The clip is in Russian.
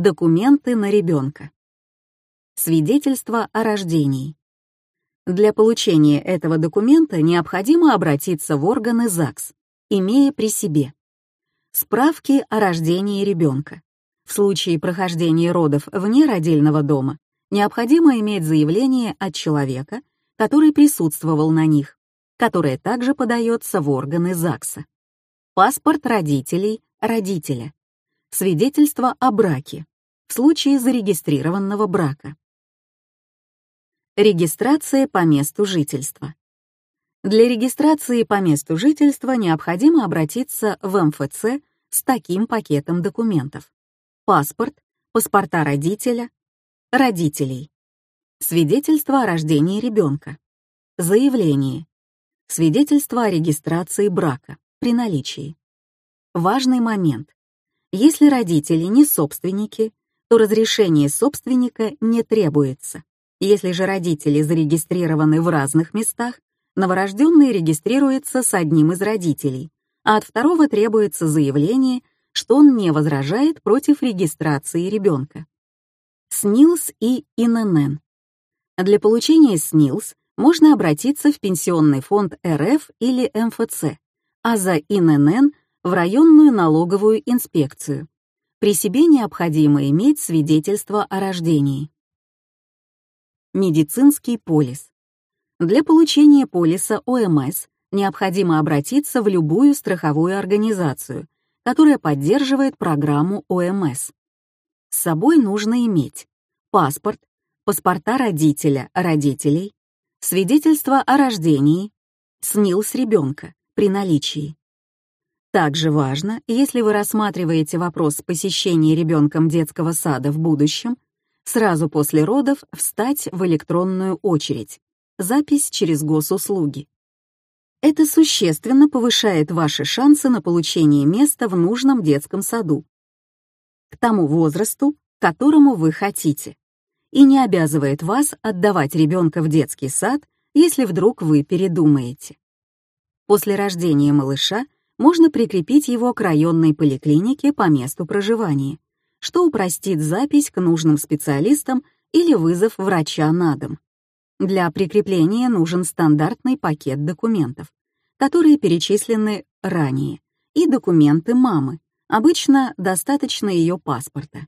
Документы на ребенка. Свидетельство о рождении. Для получения этого документа необходимо обратиться в органы ЗАГС, имея при себе справки о рождении ребенка. В случае прохождения родов вне родильного дома необходимо иметь заявление от человека, который присутствовал на них, которое также подается в органы ЗАГСа. Паспорт родителей, родителя. Свидетельство о браке случае зарегистрированного брака. Регистрация по месту жительства. Для регистрации по месту жительства необходимо обратиться в МФЦ с таким пакетом документов. Паспорт, паспорта родителя, родителей. Свидетельство о рождении ребенка. Заявление. Свидетельство о регистрации брака при наличии. Важный момент. Если родители не собственники, то разрешение собственника не требуется. Если же родители зарегистрированы в разных местах, новорожденный регистрируется с одним из родителей, а от второго требуется заявление, что он не возражает против регистрации ребенка. СНИЛС и ИНН. Для получения СНИЛС можно обратиться в Пенсионный фонд РФ или МФЦ, а за ИНН в районную налоговую инспекцию. При себе необходимо иметь свидетельство о рождении. Медицинский полис. Для получения полиса ОМС необходимо обратиться в любую страховую организацию, которая поддерживает программу ОМС. С собой нужно иметь паспорт, паспорта родителя, родителей, свидетельство о рождении, СНИЛС ребенка при наличии. Также важно, если вы рассматриваете вопрос посещения ребенком детского сада в будущем, Сразу после родов встать в электронную очередь. Запись через госуслуги. Это существенно повышает ваши шансы на получение места в нужном детском саду к тому возрасту, которому вы хотите, и не обязывает вас отдавать ребенка в детский сад, если вдруг вы передумаете. После рождения малыша можно прикрепить его к районной поликлинике по месту проживания что упростит запись к нужным специалистам или вызов врача на дом. Для прикрепления нужен стандартный пакет документов, которые перечислены ранее, и документы мамы, обычно достаточно ее паспорта.